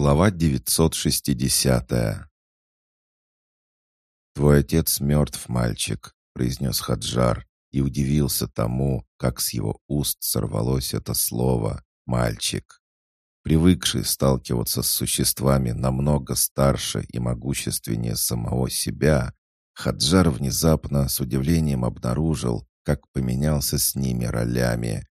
Глава 960 «Твой отец мертв, мальчик», — произнес Хаджар и удивился тому, как с его уст сорвалось это слово «мальчик». Привыкший сталкиваться с существами намного старше и могущественнее самого себя, Хаджар внезапно с удивлением обнаружил, как поменялся с ними ролями.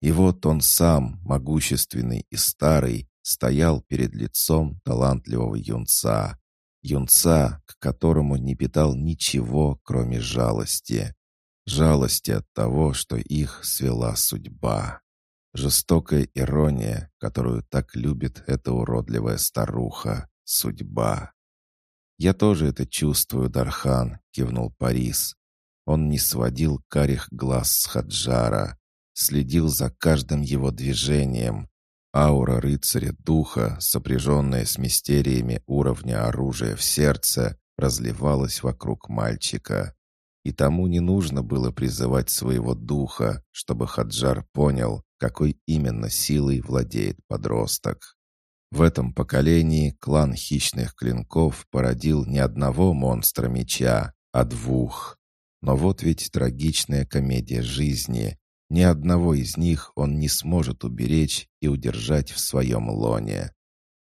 И вот он сам, могущественный и старый, стоял перед лицом талантливого юнца. Юнца, к которому не питал ничего, кроме жалости. Жалости от того, что их свела судьба. Жестокая ирония, которую так любит эта уродливая старуха. Судьба. «Я тоже это чувствую, Дархан», — кивнул Парис. Он не сводил карих глаз с Хаджара, следил за каждым его движением, Аура рыцаря духа, сопряженная с мистериями уровня оружия в сердце, разливалась вокруг мальчика. И тому не нужно было призывать своего духа, чтобы Хаджар понял, какой именно силой владеет подросток. В этом поколении клан хищных клинков породил не одного монстра меча, а двух. Но вот ведь трагичная комедия жизни, ни одного из них он не сможет уберечь и удержать в своем лоне.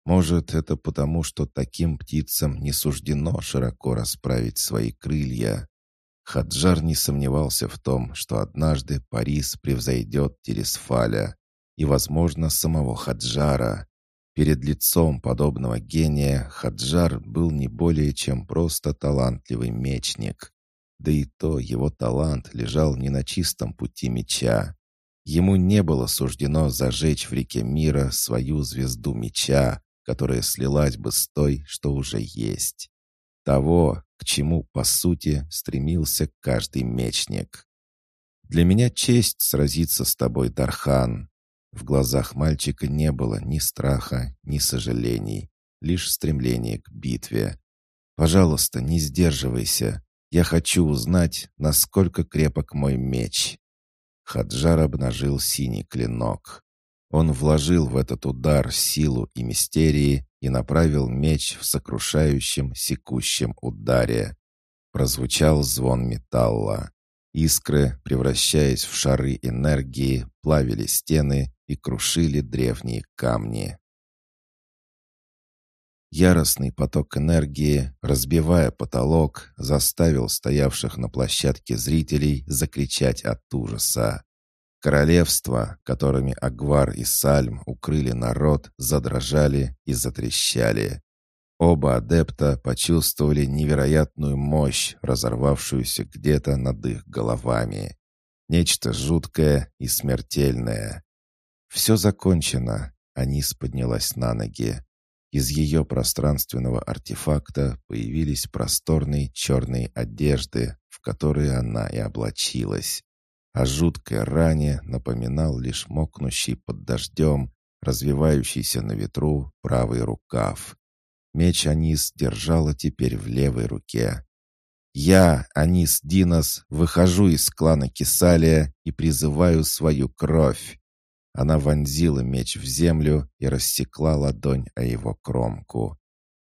Может, это потому, что таким птицам не суждено широко расправить свои крылья. Хаджар не сомневался в том, что однажды Парис превзойдет Тересфаля и, возможно, самого Хаджара. Перед лицом подобного гения Хаджар был не более чем просто талантливый мечник. Да и то его талант лежал не на чистом пути меча. Ему не было суждено зажечь в реке мира свою звезду меча, которая слилась бы с той, что уже есть. Того, к чему, по сути, стремился каждый мечник. «Для меня честь сразиться с тобой, Дархан». В глазах мальчика не было ни страха, ни сожалений, лишь стремление к битве. «Пожалуйста, не сдерживайся. Я хочу узнать, насколько крепок мой меч». Хаджар обнажил синий клинок. Он вложил в этот удар силу и мистерии и направил меч в сокрушающем, секущем ударе. Прозвучал звон металла. Искры, превращаясь в шары энергии, плавили стены и крушили древние камни. Яростный поток энергии, разбивая потолок, заставил стоявших на площадке зрителей закричать от ужаса. Королевства, которыми Агвар и Сальм укрыли народ, задрожали и затрещали. Оба адепта почувствовали невероятную мощь, разорвавшуюся где-то над их головами. Нечто жуткое и смертельное. «Все закончено», — Анис поднялась на ноги. Из ее пространственного артефакта появились просторные черные одежды, в которые она и облачилась. О жуткой ране напоминал лишь мокнущий под дождем, развивающийся на ветру правый рукав. Меч Анис держала теперь в левой руке. «Я, Анис Динос, выхожу из клана Кесалия и призываю свою кровь. Она вонзила меч в землю и рассекла ладонь о его кромку.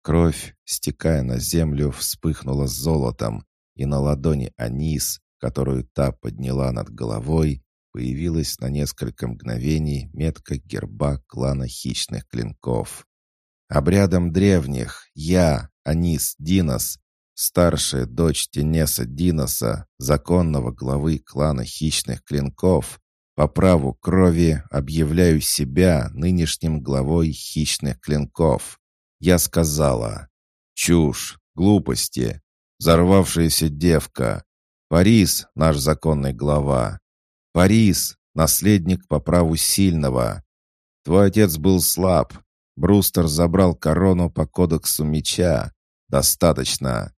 Кровь, стекая на землю, вспыхнула золотом, и на ладони Анис, которую та подняла над головой, появилась на несколько мгновений метка герба клана хищных клинков. Обрядом древних я, Анис Динос, старшая дочь Тенеса Диноса, законного главы клана хищных клинков, по праву крови объявляю себя нынешним главой хищных клинков. Я сказала. Чушь, глупости, взорвавшаяся девка. Парис, наш законный глава. Парис, наследник по праву сильного. Твой отец был слаб. Брустер забрал корону по кодексу меча. Достаточно.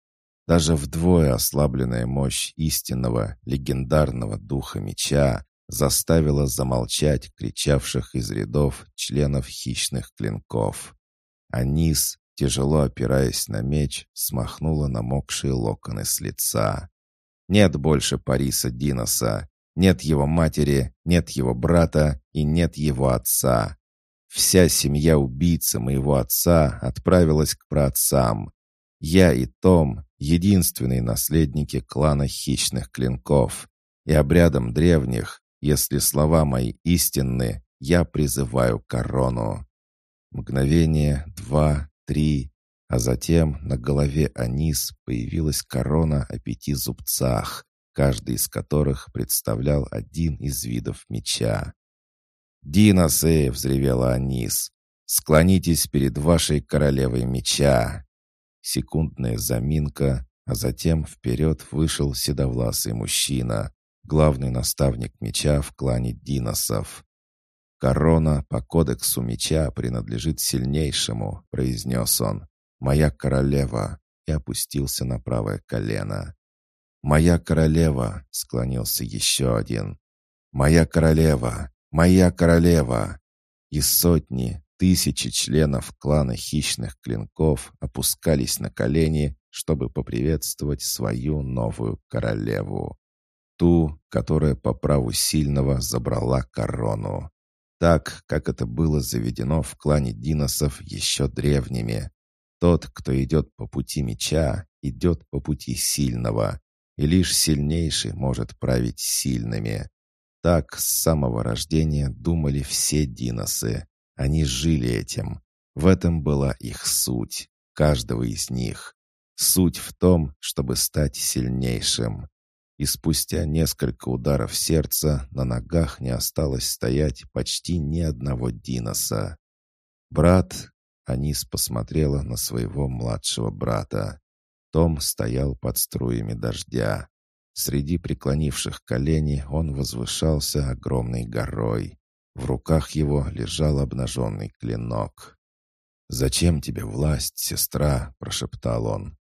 Даже вдвое ослабленная мощь истинного, легендарного духа меча заставила замолчать кричавших из рядов членов хищных клинков. Анис, тяжело опираясь на меч, смахнула намокшие локоны с лица. Нет больше Париса Диноса, нет его матери, нет его брата и нет его отца. Вся семья убийцы моего отца отправилась к праотцам. Я и Том — единственные наследники клана хищных клинков. И обрядом древних, если слова мои истинны, я призываю корону. Мгновение, два, три, а затем на голове Анис появилась корона о пяти зубцах, каждый из которых представлял один из видов меча. «Диносы!» — взревела Анис. «Склонитесь перед вашей королевой меча!» Секундная заминка, а затем вперед вышел седовласый мужчина, главный наставник меча в клане Диносов. «Корона по кодексу меча принадлежит сильнейшему», — произнес он. «Моя королева!» и опустился на правое колено. «Моя королева!» — склонился еще один. «Моя королева! Моя королева!» И сотни, тысячи членов клана хищных клинков опускались на колени, чтобы поприветствовать свою новую королеву. Ту, которая по праву сильного забрала корону. Так, как это было заведено в клане Диносов еще древними. Тот, кто идет по пути меча, идет по пути сильного, и лишь сильнейший может править сильными. Так с самого рождения думали все диносы. Они жили этим. В этом была их суть, каждого из них. Суть в том, чтобы стать сильнейшим. И спустя несколько ударов сердца на ногах не осталось стоять почти ни одного диноса. «Брат...» — Анис посмотрела на своего младшего брата. Том стоял под струями дождя. Среди преклонивших коленей он возвышался огромной горой. В руках его лежал обнаженный клинок. «Зачем тебе власть, сестра?» — прошептал он.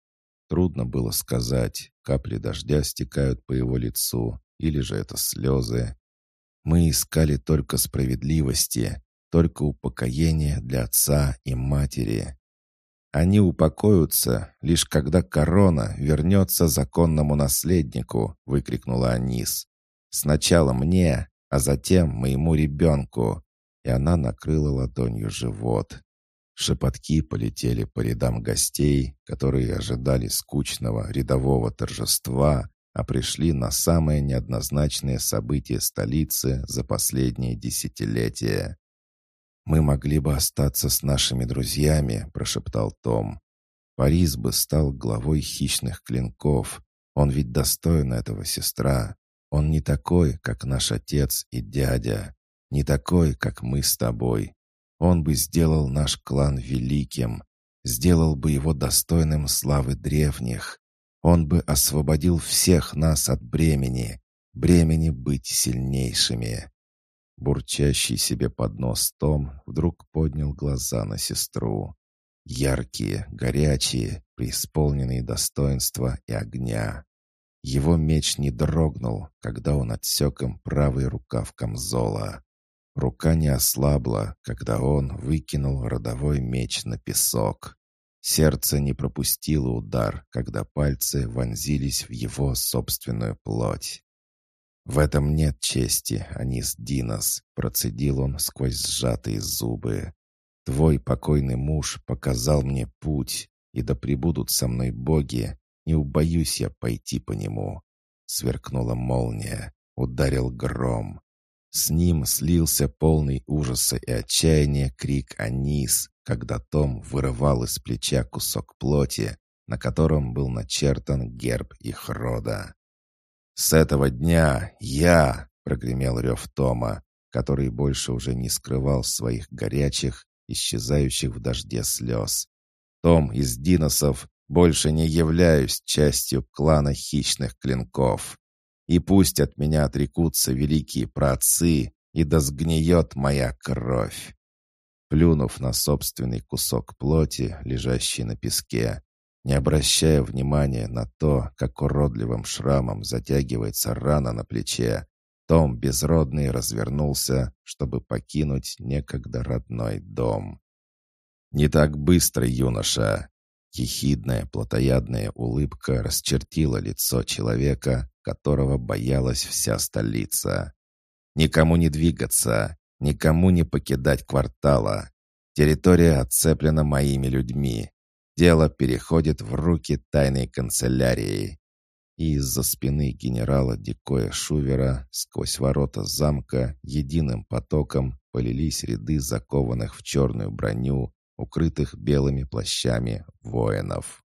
Трудно было сказать, капли дождя стекают по его лицу, или же это слезы. Мы искали только справедливости, только упокоение для отца и матери. Они упокоятся, лишь когда корона вернется законному наследнику», — выкрикнула Анис. «Сначала мне, а затем моему ребенку». И она накрыла ладонью живот. Шепотки полетели по рядам гостей, которые ожидали скучного рядового торжества, а пришли на самое неоднозначное событие столицы за последние десятилетия. «Мы могли бы остаться с нашими друзьями», — прошептал Том. «Парис бы стал главой хищных клинков. Он ведь достоин этого, сестра. Он не такой, как наш отец и дядя. Не такой, как мы с тобой. Он бы сделал наш клан великим, сделал бы его достойным славы древних. Он бы освободил всех нас от бремени, бремени быть сильнейшими. Бурчащий себе под нос Том вдруг поднял глаза на сестру. Яркие, горячие, преисполненные достоинства и огня. Его меч не дрогнул, когда он отсек им правый рукав камзола. Рука не ослабла, когда он выкинул родовой меч на песок. Сердце не пропустило удар, когда пальцы вонзились в его собственную плоть. «В этом нет чести, Анис Динос», — процедил он сквозь сжатые зубы. «Твой покойный муж показал мне путь, и да пребудут со мной боги, не убоюсь я пойти по нему». Сверкнула молния, ударил гром. С ним слился полный ужаса и отчаяния крик Анис, когда Том вырывал из плеча кусок плоти, на котором был начертан герб их рода. «С этого дня я!» — прогремел рев Тома, который больше уже не скрывал своих горячих, исчезающих в дожде слез. «Том из Диносов больше не являюсь частью клана хищных клинков. И пусть от меня отрекутся великие праотцы, и да сгниет моя кровь!» Плюнув на собственный кусок плоти, лежащий на песке, не обращая внимания на то, как уродливым шрамом затягивается рана на плече, Том безродный развернулся, чтобы покинуть некогда родной дом. «Не так быстро, юноша!» Ехидная, плотоядная улыбка расчертила лицо человека, которого боялась вся столица. «Никому не двигаться, Никому не покидать квартала. Территория оцеплена моими людьми. Дело переходит в руки тайной канцелярии. И из-за спины генерала Дикоя Шувера сквозь ворота замка единым потоком полились ряды закованных в черную броню, укрытых белыми плащами воинов.